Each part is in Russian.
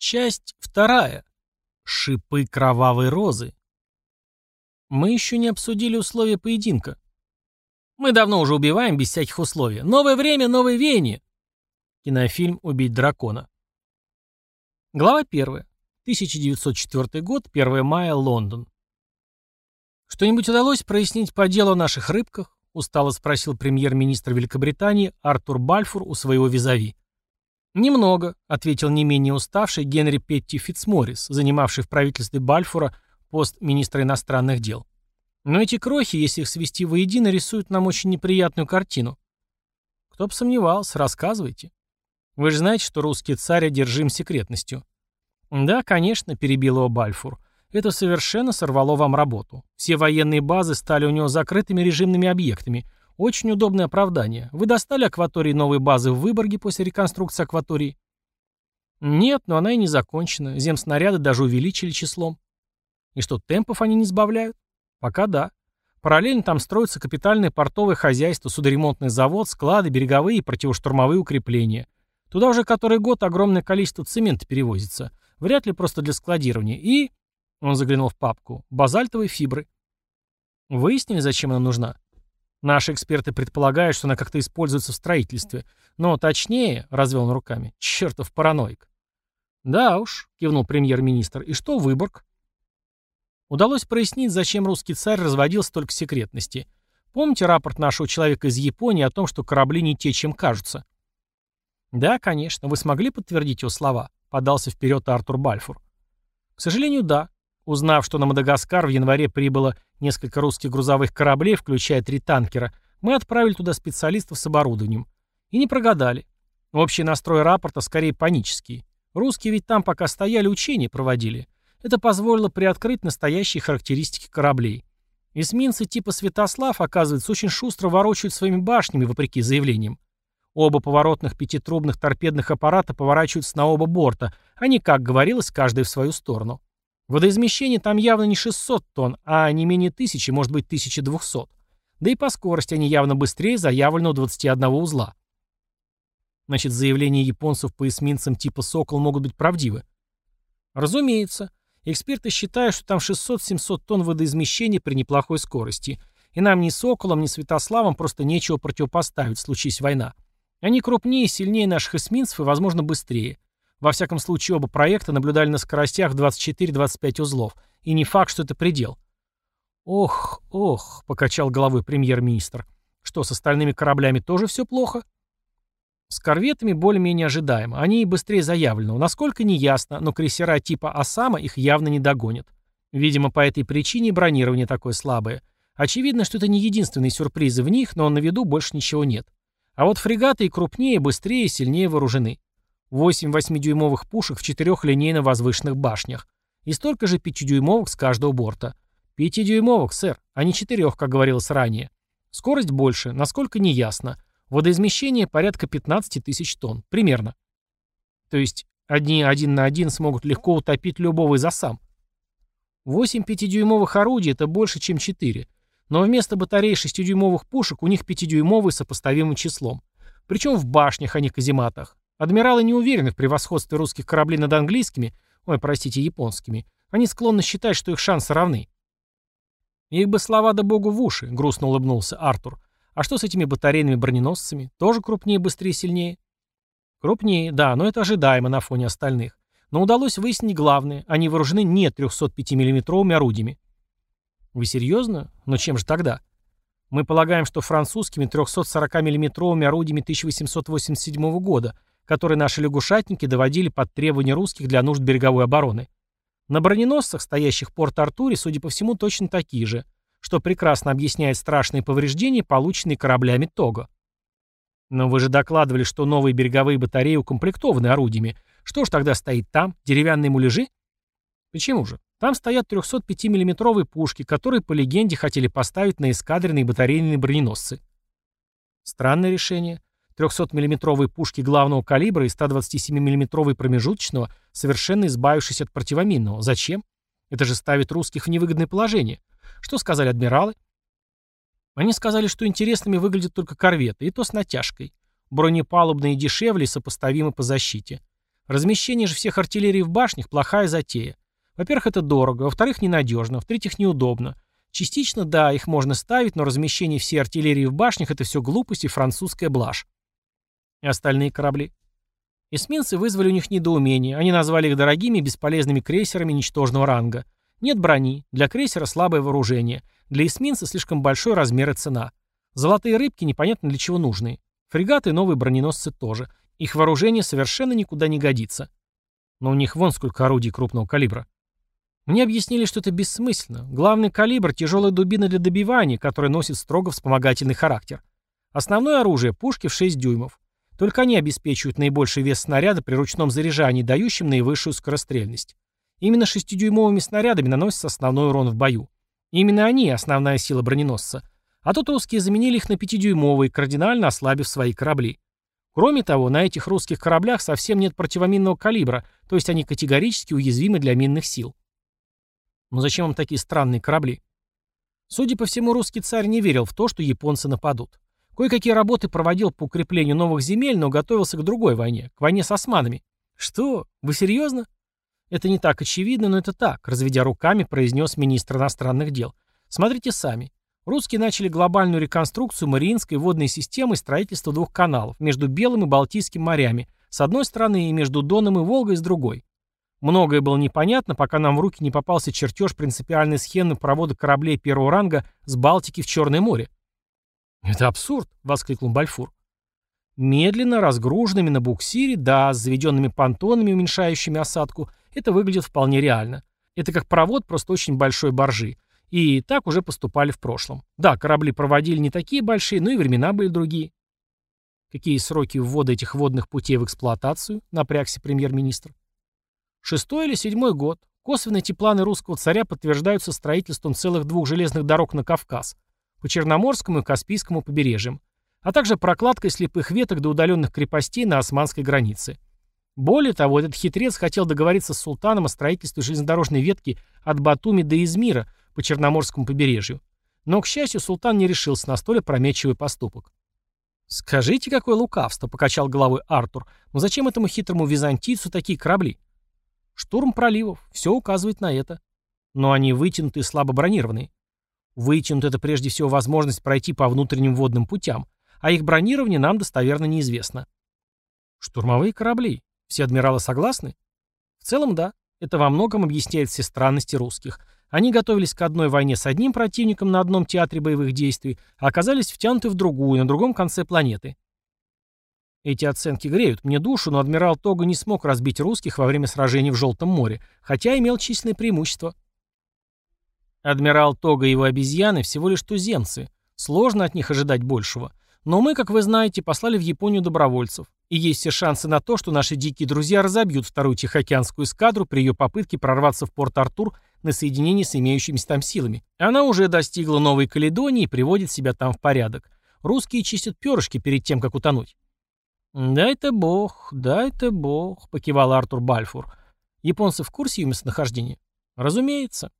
Часть вторая. Шипы кровавой розы. Мы еще не обсудили условия поединка. Мы давно уже убиваем без всяких условий. Новое время, новые веяния. Кинофильм «Убить дракона». Глава 1. 1904 год, 1 мая, Лондон. «Что-нибудь удалось прояснить по делу о наших рыбках?» — устало спросил премьер-министр Великобритании Артур Бальфур у своего визави. «Немного», — ответил не менее уставший Генри Петти Фитцморрис, занимавший в правительстве Бальфура пост министра иностранных дел. «Но эти крохи, если их свести воедино, рисуют нам очень неприятную картину». «Кто бы сомневался, рассказывайте». «Вы же знаете, что русский царь одержим секретностью». «Да, конечно», — перебил его Бальфур. «Это совершенно сорвало вам работу. Все военные базы стали у него закрытыми режимными объектами — очень удобное оправдание. Вы достали акватории новой базы в Выборге после реконструкции акватории? Нет, но она и не закончена. Земснаряды даже увеличили числом. И что, темпов они не сбавляют? Пока да. Параллельно там строится капитальное портовое хозяйство, судоремонтный завод, склады, береговые и противоштурмовые укрепления. Туда уже который год огромное количество цемента перевозится. Вряд ли просто для складирования. И... Он заглянул в папку. Базальтовые фибры. Выяснили, зачем она нужна? Наши эксперты предполагают, что она как-то используется в строительстве. Но точнее, развел он руками, чертов параноик. Да уж, кивнул премьер-министр, и что Выборг? Удалось прояснить, зачем русский царь разводил столько секретности. Помните рапорт нашего человека из Японии о том, что корабли не те, чем кажутся? Да, конечно, вы смогли подтвердить его слова, подался вперед Артур Бальфур. К сожалению, да. Узнав, что на Мадагаскар в январе прибыло несколько русских грузовых кораблей, включая три танкера, мы отправили туда специалистов с оборудованием. И не прогадали. Общий настрой рапорта скорее панический. Русские ведь там пока стояли, учения проводили. Это позволило приоткрыть настоящие характеристики кораблей. Эсминцы типа «Святослав», оказывается, очень шустро ворочают своими башнями, вопреки заявлениям. Оба поворотных пятитрубных торпедных аппарата поворачиваются на оба борта, а не, как говорилось, каждый в свою сторону. Водоизмещение там явно не 600 тонн, а не менее 1000, может быть 1200. Да и по скорости они явно быстрее заявленного 21 узла. Значит, заявления японцев по эсминцам типа «Сокол» могут быть правдивы? Разумеется. Эксперты считают, что там 600-700 тонн водоизмещения при неплохой скорости. И нам ни «Соколом», ни «Святославом» просто нечего противопоставить, случись война. Они крупнее и сильнее наших эсминцев и, возможно, быстрее. Во всяком случае, оба проекта наблюдали на скоростях в 24-25 узлов. И не факт, что это предел. «Ох, ох», — покачал головой премьер-министр. «Что, с остальными кораблями тоже все плохо?» С корветами более-менее ожидаемо. Они и быстрее заявленного. Насколько не ясно, но крейсера типа «Осама» их явно не догонят. Видимо, по этой причине бронирование такое слабое. Очевидно, что это не единственные сюрпризы в них, но на виду больше ничего нет. А вот фрегаты и крупнее, быстрее и сильнее вооружены. 8 8-дюймовых пушек в четырех линейно возвышенных башнях. И столько же 5-дюймовок с каждого борта. 5-дюймовок, сэр, а не четырех, как говорилось ранее. Скорость больше, насколько не ясно. Водоизмещение порядка 15 тысяч тонн. Примерно. То есть одни один на один смогут легко утопить любого из осам. 8 5-дюймовых орудий – это больше, чем 4. Но вместо батареи 6-дюймовых пушек у них 5-дюймовые сопоставимым числом. Причем в башнях, а не казематах. Адмиралы не уверены в превосходстве русских кораблей над английскими, ой, простите, японскими. Они склонны считать, что их шансы равны. Их бы слова да богу в уши, грустно улыбнулся Артур. А что с этими батарейными броненосцами? Тоже крупнее, быстрее, сильнее? Крупнее, да, но это ожидаемо на фоне остальных. Но удалось выяснить главное. Они вооружены не 305 миллиметровыми орудиями. Вы серьезно? Но чем же тогда? Мы полагаем, что французскими 340 миллиметровыми орудиями 1887 года – которые наши лягушатники доводили под требования русских для нужд береговой обороны. На броненосцах, стоящих в Порт-Артуре, судя по всему, точно такие же, что прекрасно объясняет страшные повреждения, полученные кораблями Того. Но вы же докладывали, что новые береговые батареи укомплектованы орудиями. Что ж тогда стоит там? Деревянные муляжи? Почему же? Там стоят 305 миллиметровые пушки, которые, по легенде, хотели поставить на эскадренные батарейные броненосцы. Странное решение. 300 миллиметровые пушки главного калибра и 127 миллиметровые промежуточного, совершенно избавившись от противоминного. Зачем? Это же ставит русских в невыгодное положение. Что сказали адмиралы? Они сказали, что интересными выглядят только корветы, и то с натяжкой. Бронепалубные дешевле сопоставимы по защите. Размещение же всех артиллерий в башнях – плохая затея. Во-первых, это дорого, во-вторых, ненадежно, в-третьих, неудобно. Частично, да, их можно ставить, но размещение всей артиллерии в башнях – это все глупость и французская блажь. И остальные корабли? Эсминцы вызвали у них недоумение. Они назвали их дорогими и бесполезными крейсерами ничтожного ранга. Нет брони, для крейсера слабое вооружение, для эсминца слишком большой размер и цена. Золотые рыбки непонятно для чего нужны. Фрегаты и новые броненосцы тоже. Их вооружение совершенно никуда не годится. Но у них вон сколько орудий крупного калибра. Мне объяснили, что это бессмысленно. Главный калибр – тяжелая дубина для добивания, которая носит строго вспомогательный характер. Основное оружие – пушки в 6 дюймов. Только они обеспечивают наибольший вес снаряда при ручном заряжании, дающим наивысшую скорострельность. Именно 6-дюймовыми снарядами наносится основной урон в бою. Именно они – основная сила броненосца. А тут русские заменили их на 5-дюймовые, кардинально ослабив свои корабли. Кроме того, на этих русских кораблях совсем нет противоминного калибра, то есть они категорически уязвимы для минных сил. Но зачем вам такие странные корабли? Судя по всему, русский царь не верил в то, что японцы нападут. Кое-какие работы проводил по укреплению новых земель, но готовился к другой войне, к войне с османами. Что? Вы серьезно? Это не так очевидно, но это так, разведя руками, произнес министр иностранных дел. Смотрите сами. Русские начали глобальную реконструкцию Мариинской водной системы и строительство двух каналов между Белым и Балтийским морями с одной стороны и между Доном и Волгой с другой. Многое было непонятно, пока нам в руки не попался чертеж принципиальной схемы провода кораблей первого ранга с Балтики в Черное море. «Это абсурд!» — воскликнул Бальфур. Медленно, разгруженными на буксире, да, с заведенными понтонами, уменьшающими осадку, это выглядит вполне реально. Это как провод просто очень большой баржи. И так уже поступали в прошлом. Да, корабли проводили не такие большие, но и времена были другие. Какие сроки ввода этих водных путей в эксплуатацию? Напрягся премьер-министр. Шестой или седьмой год. Косвенно эти планы русского царя подтверждаются строительством целых двух железных дорог на Кавказ, по Черноморскому и Каспийскому побережьям, а также прокладкой слепых веток до удаленных крепостей на османской границе. Более того, этот хитрец хотел договориться с султаном о строительстве железнодорожной ветки от Батуми до Измира по Черноморскому побережью. Но, к счастью, султан не решился на столь опрометчивый поступок. «Скажите, какое лукавство!» — покачал головой Артур. «Но зачем этому хитрому византийцу такие корабли?» Штурм проливов. Все указывает на это. Но они вытянуты и слабо бронированные. Вытянут это прежде всего возможность пройти по внутренним водным путям, а их бронирование нам достоверно неизвестно. Штурмовые корабли. Все адмиралы согласны? В целом, да. Это во многом объясняет все странности русских. Они готовились к одной войне с одним противником на одном театре боевых действий, а оказались втянуты в другую, на другом конце планеты. Эти оценки греют мне душу, но адмирал Тога не смог разбить русских во время сражений в Желтом море, хотя имел численное преимущество. Адмирал Тога и его обезьяны всего лишь туземцы. Сложно от них ожидать большего. Но мы, как вы знаете, послали в Японию добровольцев. И есть все шансы на то, что наши дикие друзья разобьют вторую Тихоокеанскую эскадру при ее попытке прорваться в порт Артур на соединение с имеющимися там силами. Она уже достигла Новой Каледонии и приводит себя там в порядок. Русские чистят перышки перед тем, как утонуть. «Дай-то бог, дай-то бог», — покивал Артур Бальфур. «Японцы в курсе ее местонахождения?» «Разумеется».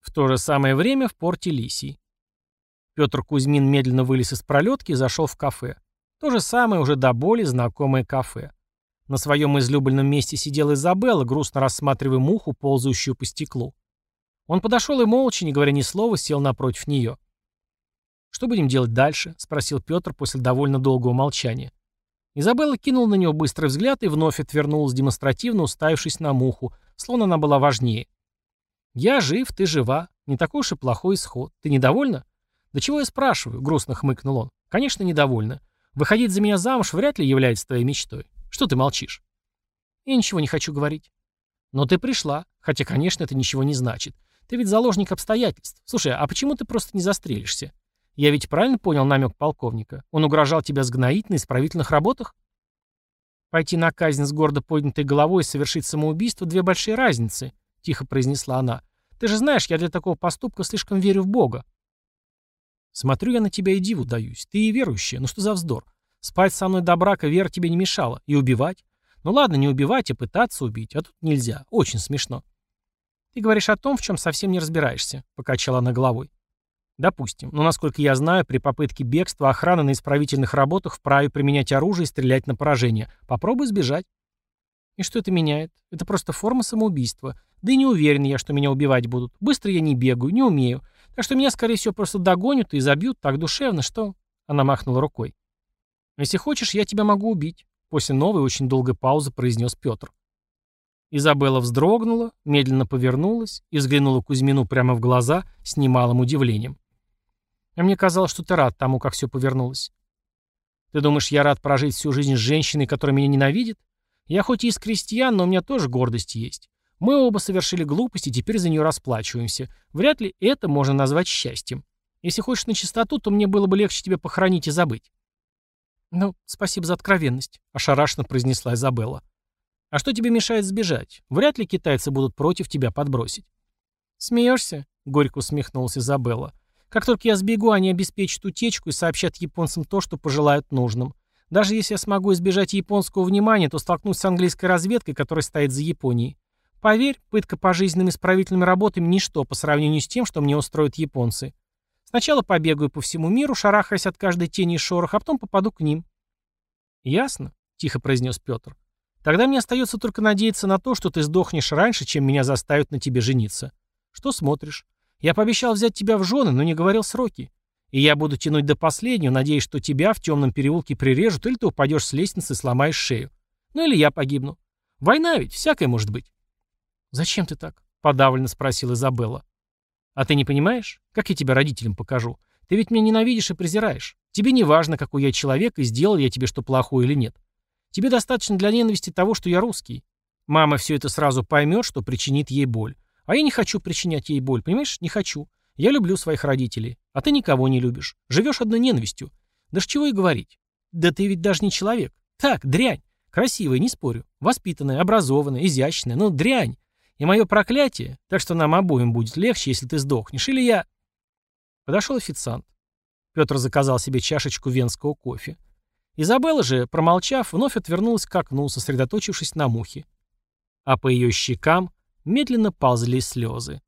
В то же самое время в порте Лисий. Петр Кузьмин медленно вылез из пролетки и зашел в кафе. То же самое, уже до боли знакомое кафе. На своем излюбленном месте сидела Изабелла, грустно рассматривая муху, ползающую по стеклу. Он подошел и молча, не говоря ни слова, сел напротив нее. «Что будем делать дальше?» — спросил Петр после довольно долгого молчания. Изабелла кинула на него быстрый взгляд и вновь отвернулась, демонстративно уставившись на муху, словно она была важнее. «Я жив, ты жива. Не такой уж и плохой исход. Ты недовольна?» «Да чего я спрашиваю?» — грустно хмыкнул он. «Конечно, недовольна. Выходить за меня замуж вряд ли является твоей мечтой. Что ты молчишь?» «Я ничего не хочу говорить». «Но ты пришла. Хотя, конечно, это ничего не значит. Ты ведь заложник обстоятельств. Слушай, а почему ты просто не застрелишься? Я ведь правильно понял намек полковника? Он угрожал тебя сгноить на исправительных работах? Пойти на казнь с гордо поднятой головой и совершить самоубийство – две большие разницы, тихо произнесла она. Ты же знаешь, я для такого поступка слишком верю в Бога. Смотрю я на тебя и диву даюсь. Ты и верующая, ну что за вздор? Спать со мной до брака вера тебе не мешала. И убивать? Ну ладно, не убивать, а пытаться убить. А тут нельзя. Очень смешно. Ты говоришь о том, в чем совсем не разбираешься, покачала она головой. Допустим. Но, насколько я знаю, при попытке бегства охрана на исправительных работах вправе применять оружие и стрелять на поражение. Попробуй сбежать. И что это меняет? Это просто форма самоубийства. Да и не уверен я, что меня убивать будут. Быстро я не бегаю, не умею. Так что меня, скорее всего, просто догонят и забьют так душевно, что...» Она махнула рукой. «Если хочешь, я тебя могу убить», — после новой очень долгой паузы произнес Петр. Изабелла вздрогнула, медленно повернулась и взглянула Кузьмину прямо в глаза с немалым удивлением. «А мне казалось, что ты рад тому, как все повернулось». «Ты думаешь, я рад прожить всю жизнь с женщиной, которая меня ненавидит? Я хоть и из крестьян, но у меня тоже гордость есть. Мы оба совершили глупость и теперь за нее расплачиваемся. Вряд ли это можно назвать счастьем. Если хочешь на чистоту, то мне было бы легче тебя похоронить и забыть». «Ну, спасибо за откровенность», — ошарашенно произнесла Изабелла. «А что тебе мешает сбежать? Вряд ли китайцы будут против тебя подбросить». «Смеешься?» — горько усмехнулась Изабелла. «Как только я сбегу, они обеспечат утечку и сообщат японцам то, что пожелают нужным. Даже если я смогу избежать японского внимания, то столкнусь с английской разведкой, которая стоит за Японией. Поверь, пытка пожизненными исправительными работами – ничто по сравнению с тем, что мне устроят японцы. Сначала побегаю по всему миру, шарахаясь от каждой тени и шороха, а потом попаду к ним. «Ясно», — тихо произнес Петр. «Тогда мне остается только надеяться на то, что ты сдохнешь раньше, чем меня заставят на тебе жениться. Что смотришь? Я пообещал взять тебя в жены, но не говорил сроки. И я буду тянуть до последнего, надеясь, что тебя в темном переулке прирежут, или ты упадешь с лестницы и сломаешь шею. Ну или я погибну. Война ведь, всякое может быть». «Зачем ты так?» — подавленно спросила Изабелла. «А ты не понимаешь? Как я тебя родителям покажу? Ты ведь меня ненавидишь и презираешь. Тебе не важно, какой я человек и сделал я тебе что плохое или нет. Тебе достаточно для ненависти того, что я русский. Мама все это сразу поймет, что причинит ей боль. А я не хочу причинять ей боль, понимаешь? Не хочу. Я люблю своих родителей, а ты никого не любишь. Живешь одной ненавистью. Да ж чего и говорить. Да ты ведь даже не человек. Так, дрянь. Красивая, не спорю. Воспитанная, образованная, изящная, но дрянь. И мое проклятие, так что нам обоим будет легче, если ты сдохнешь, или я...» Подошел официант. Петр заказал себе чашечку венского кофе. Изабелла же, промолчав, вновь отвернулась к окну, сосредоточившись на мухе. А по ее щекам медленно ползли слезы.